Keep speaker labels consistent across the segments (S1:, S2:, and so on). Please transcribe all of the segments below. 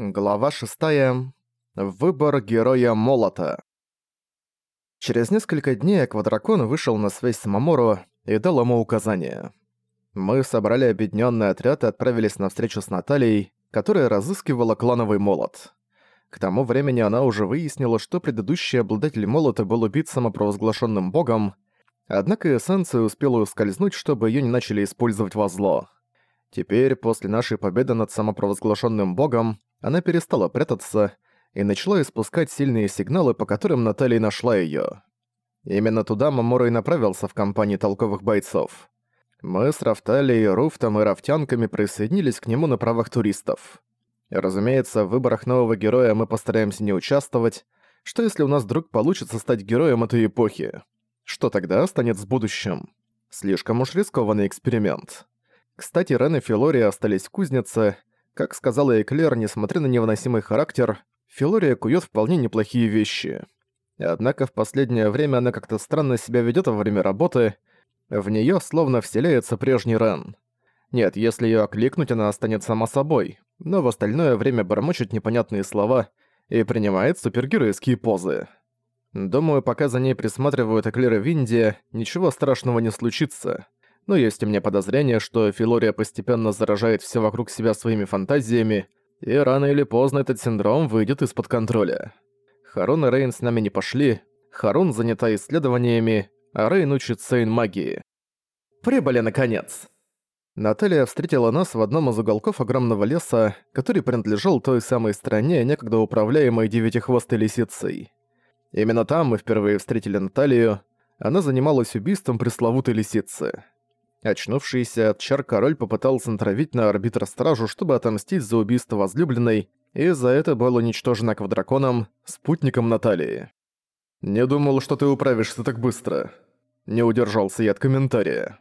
S1: Глава 6. Выбор героя Молота. Через несколько дней Аквадракон вышел на связь с Мамору и дал ему указания. Мы собрали объединенный отряд и отправились на встречу с Натальей, которая разыскивала клановый молот. К тому времени она уже выяснила, что предыдущий обладатель молота был убит самопровозглашенным богом, однако эссенция успела ускользнуть, чтобы ее не начали использовать во зло. Теперь, после нашей победы над самопровозглашенным богом, она перестала прятаться и начала испускать сильные сигналы, по которым Наталья нашла её. Именно туда Мамора и направился в компании толковых бойцов. Мы с Рафталией, Руфтом и Рафтянками присоединились к нему на правах туристов. Разумеется, в выборах нового героя мы постараемся не участвовать. Что если у нас вдруг получится стать героем этой эпохи? Что тогда станет с будущим? Слишком уж рискованный эксперимент. Кстати, Рен и Филория остались в кузнице, как сказала Эклер, несмотря на невыносимый характер, Филория кует вполне неплохие вещи. Однако в последнее время она как-то странно себя ведет во время работы, в нее словно вселяется прежний Рен. Нет, если ее окликнуть, она останется сама собой, но в остальное время бормочет непонятные слова и принимает супергеройские позы. Думаю, пока за ней присматривают Эклер и Винди, ничего страшного не случится но есть у меня подозрение, что Филория постепенно заражает все вокруг себя своими фантазиями, и рано или поздно этот синдром выйдет из-под контроля. Харун и Рейн с нами не пошли, Харун занята исследованиями, а Рейн учит Сейн магии. Прибыли, наконец! Наталья встретила нас в одном из уголков огромного леса, который принадлежал той самой стране, некогда управляемой девятихвостой лисицей. Именно там мы впервые встретили Наталью, она занималась убийством пресловутой лисицы. Очнувшийся от чар король попытался натравить на арбитра стражу, чтобы отомстить за убийство возлюбленной, и за это был уничтожен аквадраконом, спутником Наталии. «Не думал, что ты управишься так быстро», — не удержался я от комментария.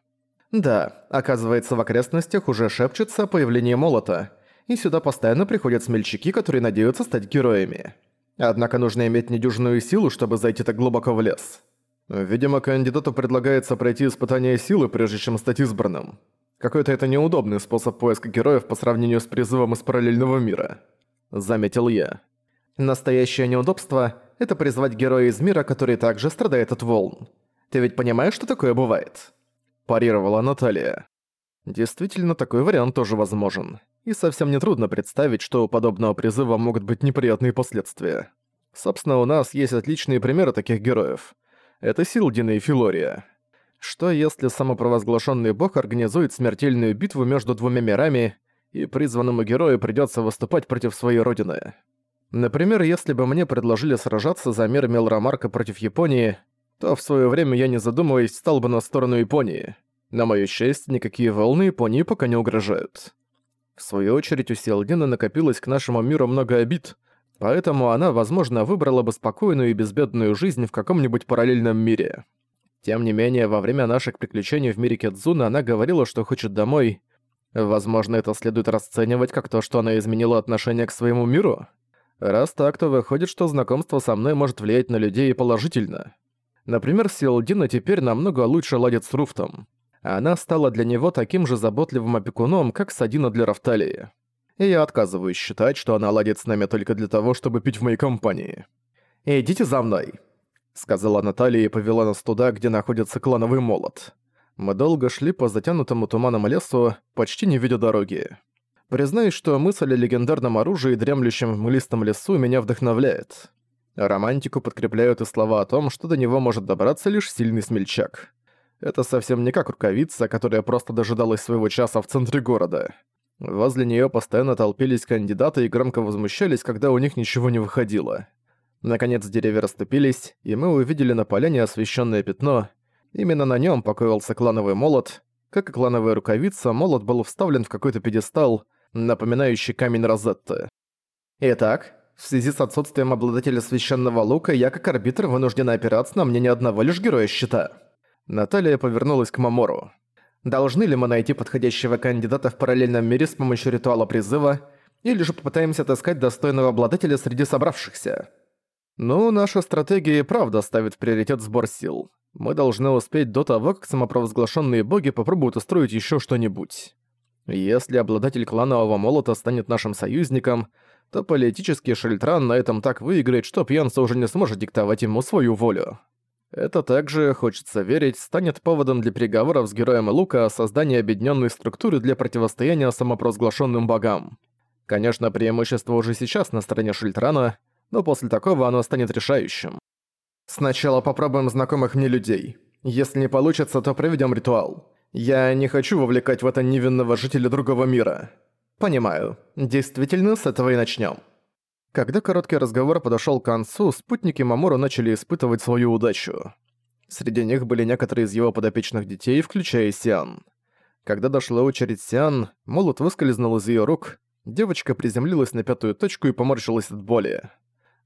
S1: «Да, оказывается, в окрестностях уже шепчется о появлении молота, и сюда постоянно приходят смельчаки, которые надеются стать героями. Однако нужно иметь недюжинную силу, чтобы зайти так глубоко в лес». Видимо, кандидату предлагается пройти испытание силы, прежде чем стать избранным. Какой-то это неудобный способ поиска героев по сравнению с призывом из параллельного мира. Заметил я. Настоящее неудобство – это призвать героя из мира, который также страдает от волн. Ты ведь понимаешь, что такое бывает? Парировала Наталья. Действительно, такой вариант тоже возможен. И совсем нетрудно представить, что у подобного призыва могут быть неприятные последствия. Собственно, у нас есть отличные примеры таких героев – это Силдина и Филория. Что если самопровозглашенный бог организует смертельную битву между двумя мирами, и призванному герою придется выступать против своей родины? Например, если бы мне предложили сражаться за мир Мелромарка против Японии, то в свое время я, не задумываясь, стал бы на сторону Японии. На моё счастье, никакие волны Японии пока не угрожают. В свою очередь, у Силдина накопилось к нашему миру много обид, Поэтому она, возможно, выбрала бы спокойную и безбедную жизнь в каком-нибудь параллельном мире. Тем не менее, во время наших приключений в мире Кедзуна она говорила, что хочет домой. Возможно, это следует расценивать как то, что она изменила отношение к своему миру? Раз так, то выходит, что знакомство со мной может влиять на людей положительно. Например, Силдина теперь намного лучше ладит с Руфтом. Она стала для него таким же заботливым опекуном, как Садина для Рафталии и я отказываюсь считать, что она ладит с нами только для того, чтобы пить в моей компании. «Идите за мной», — сказала Наталья и повела нас туда, где находится клановый молот. Мы долго шли по затянутому туманом лесу, почти не видя дороги. Признаюсь, что мысль о легендарном оружии, дремлющем в мглистом лесу, меня вдохновляет. Романтику подкрепляют и слова о том, что до него может добраться лишь сильный смельчак. Это совсем не как рукавица, которая просто дожидалась своего часа в центре города. Возле нее постоянно толпились кандидаты и громко возмущались, когда у них ничего не выходило. Наконец деревья расступились, и мы увидели на поляне освещенное пятно. Именно на нем покоился клановый молот. Как и клановая рукавица, молот был вставлен в какой-то пьедестал, напоминающий камень Розетты. Итак, в связи с отсутствием обладателя священного лука, я как арбитр вынуждена опираться на мнение одного лишь героя щита. Наталья повернулась к Мамору. Должны ли мы найти подходящего кандидата в параллельном мире с помощью ритуала призыва, или же попытаемся отыскать достойного обладателя среди собравшихся? Ну, наша стратегия и правда ставит в приоритет сбор сил. Мы должны успеть до того, как самопровозглашенные боги попробуют устроить еще что-нибудь. Если обладатель кланового молота станет нашим союзником, то политический Шельтран на этом так выиграет, что пьянца уже не сможет диктовать ему свою волю. Это также, хочется верить, станет поводом для переговоров с героем Лука о создании объединенной структуры для противостояния самопровозглашенным богам. Конечно, преимущество уже сейчас на стороне Шильтрана, но после такого оно станет решающим. Сначала попробуем знакомых мне людей. Если не получится, то проведем ритуал. Я не хочу вовлекать в это невинного жителя другого мира. Понимаю. Действительно, с этого и начнем. Когда короткий разговор подошел к концу, спутники Мамору начали испытывать свою удачу. Среди них были некоторые из его подопечных детей, включая Сиан. Когда дошла очередь Сиан, молот выскользнул из ее рук, девочка приземлилась на пятую точку и поморщилась от боли.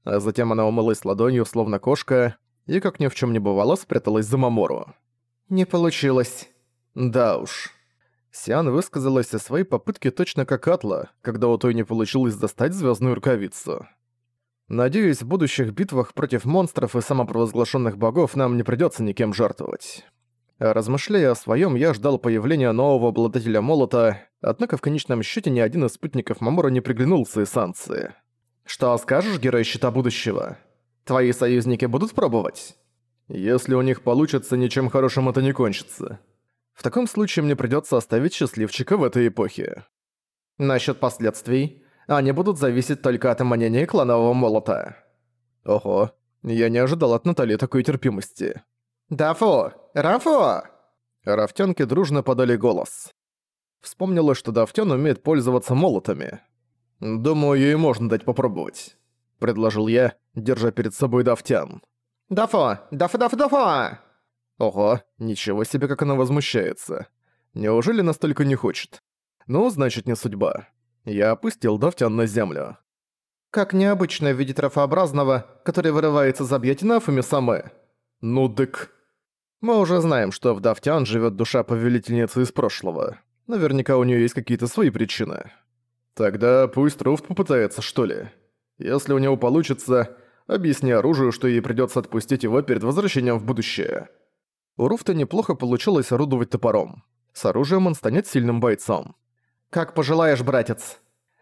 S1: А затем она умылась ладонью, словно кошка, и, как ни в чем не бывало, спряталась за Мамору. «Не получилось». «Да уж». Сиан высказалась о своей попытке точно как Атла, когда у той не получилось достать звездную рукавицу. Надеюсь, в будущих битвах против монстров и самопровозглашенных богов нам не придется никем жертвовать. Размышляя о своем, я ждал появления нового обладателя молота, однако в конечном счете ни один из спутников Мамора не приглянулся и санкции. «Что скажешь, герой Щита Будущего? Твои союзники будут пробовать?» «Если у них получится, ничем хорошим это не кончится», в таком случае мне придётся оставить счастливчика в этой эпохе. Насчёт последствий, они будут зависеть только от манения кланового молота. Ого, я не ожидал от Натальи такой терпимости. «Дафо! Рафо!» Рафтянки дружно подали голос. Вспомнила, что Дафтян умеет пользоваться молотами. «Думаю, ей можно дать попробовать», — предложил я, держа перед собой Дафтян. «Дафо! Дафо, дафо, дафо!» Ого, ничего себе, как она возмущается. Неужели настолько не хочет? Ну, значит, не судьба. Я опустил Давтян на землю. Как необычно видеть рафообразного, который вырывается из объятий Нафами самы. Ну дык. Мы уже знаем, что в Давтян живет душа повелительницы из прошлого. Наверняка у нее есть какие-то свои причины. Тогда пусть Руфт попытается, что ли. Если у него получится, объясни оружию, что ей придется отпустить его перед возвращением в будущее. У Руфта неплохо получилось орудовать топором. С оружием он станет сильным бойцом. «Как пожелаешь, братец.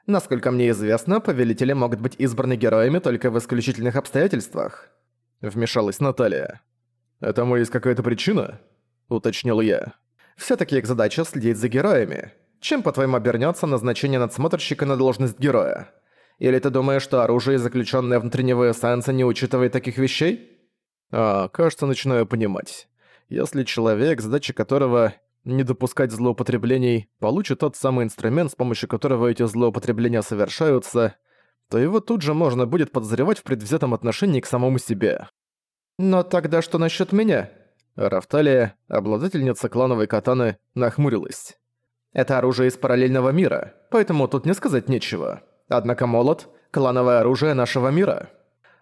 S1: Насколько мне известно, повелители могут быть избраны героями только в исключительных обстоятельствах», — вмешалась Наталья. «Этому есть какая-то причина?» — уточнил я. «Всё-таки их задача следить за героями. Чем, по-твоему, обернётся назначение надсмотрщика на должность героя? Или ты думаешь, что оружие, заключённое внутри него эссенса, не учитывает таких вещей?» «А, кажется, начинаю понимать. Если человек, задача которого не допускать злоупотреблений, получит тот самый инструмент, с помощью которого эти злоупотребления совершаются, то его тут же можно будет подозревать в предвзятом отношении к самому себе. Но тогда что насчет меня? Рафталия, обладательница клановой катаны, нахмурилась. Это оружие из параллельного мира, поэтому тут не сказать нечего. Однако молот — клановое оружие нашего мира.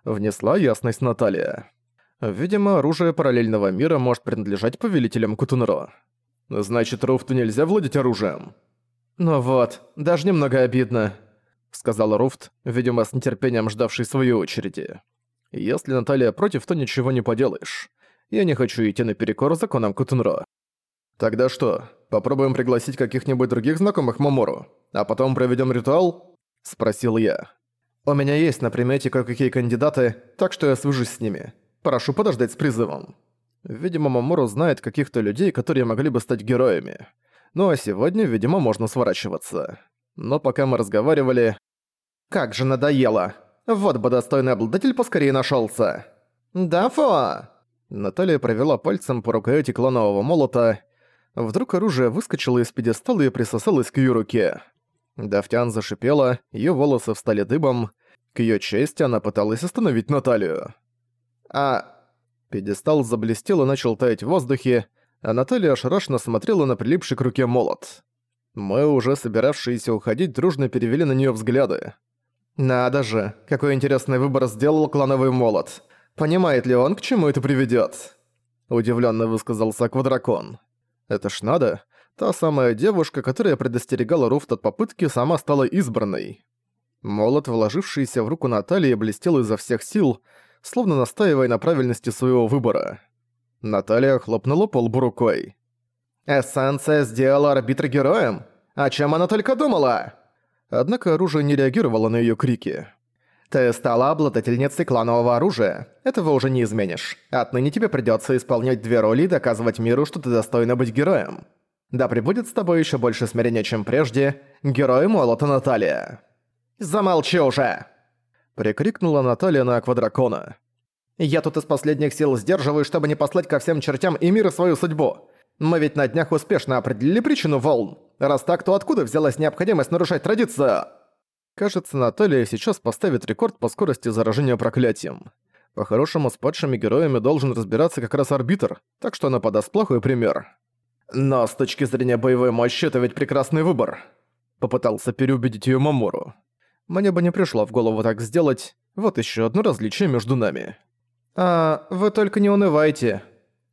S1: Внесла ясность Наталья. Видимо, оружие параллельного мира может принадлежать повелителям Кутунро. Значит, Руфту нельзя владеть оружием? Ну вот, даже немного обидно, сказал Руфт, видимо, с нетерпением ждавший своей очереди. Если Наталья против, то ничего не поделаешь. Я не хочу идти наперекор законам Кутунро. Тогда что, попробуем пригласить каких-нибудь других знакомых Мамору, а потом проведем ритуал? Спросил я. У меня есть на примете кое-какие кандидаты, так что я свяжусь с ними. Прошу подождать с призывом. Видимо, Мамору знает каких-то людей, которые могли бы стать героями. Ну а сегодня, видимо, можно сворачиваться. Но пока мы разговаривали... Как же надоело! Вот бы достойный обладатель поскорее нашелся. Да, фо! Наталья провела пальцем по рукояти клонового молота. Вдруг оружие выскочило из пьедестала и присосалось к ее руке. Дафтян зашипела, ее волосы встали дыбом. К ее чести она пыталась остановить Наталью. А... Пьедестал заблестел и начал таять в воздухе, а Наталья ошарашенно смотрела на прилипший к руке молот. Мы, уже собиравшиеся уходить, дружно перевели на нее взгляды. «Надо же, какой интересный выбор сделал клановый молот. Понимает ли он, к чему это приведет? Удивленно высказался Квадракон. «Это ж надо. Та самая девушка, которая предостерегала Руфт от попытки, сама стала избранной». Молот, вложившийся в руку Натальи, блестел изо всех сил, словно настаивая на правильности своего выбора. Наталья хлопнула по лбу рукой. «Эссенция сделала арбитра героем? О чем она только думала?» однако оружие не реагировало на её крики.
S2: «Ты стала обладательницей кланового оружия. Этого уже не изменишь. Отныне тебе придётся исполнять две роли и доказывать миру, что ты достойна быть героем. Да пребудет с тобой ещё больше смирения, чем прежде, герой Молота Наталья». «Замолчи уже!»
S1: Прикрикнула Наталья на аквадракона.
S2: «Я тут из последних сил сдерживаю, чтобы не послать ко всем чертям и миру свою судьбу. Мы ведь на днях успешно определили причину волн. Раз так, то откуда взялась необходимость нарушать традицию?»
S1: Кажется, Наталья сейчас поставит рекорд по скорости заражения проклятием. По-хорошему, с падшими героями должен разбираться как раз арбитр, так что она подаст плохой пример.
S2: «Но с точки зрения боевой мощи это ведь прекрасный выбор», —
S1: попытался переубедить её Мамору. Мне бы не пришло в голову так сделать, вот ещё одно различие между нами.
S2: «А, вы только не унывайте.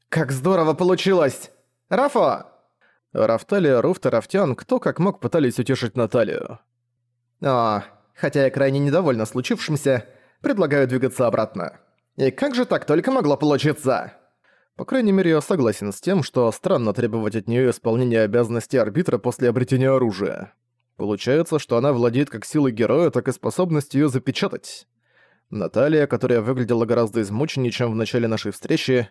S2: Как здорово получилось! Рафа!»
S1: Рафталия, Руфт и Рафтян кто как мог пытались утешить Наталью.
S2: «А, хотя я крайне недовольна случившимся, предлагаю двигаться обратно. И как же так только могло получиться?»
S1: По крайней мере, я согласен с тем, что странно требовать от неё исполнения обязанностей арбитра после обретения оружия. Получается, что она владеет как силой героя, так и способностью её запечатать. Наталья, которая выглядела гораздо измученнее, чем в начале нашей встречи,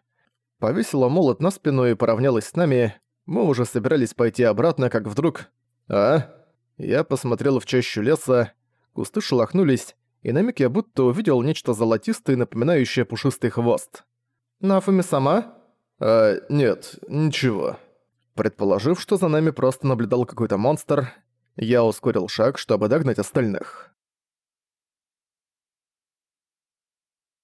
S1: повесила молот на спину и поравнялась с нами. Мы уже собирались пойти обратно, как вдруг... «А?» Я посмотрел в чащу леса, кусты шелохнулись, и на миг я будто увидел нечто золотистое, напоминающее пушистый хвост.
S2: «Нафуми сама?»
S1: «А, нет, ничего». Предположив, что за нами просто наблюдал какой-то монстр, я ускорил шаг, чтобы догнать остальных.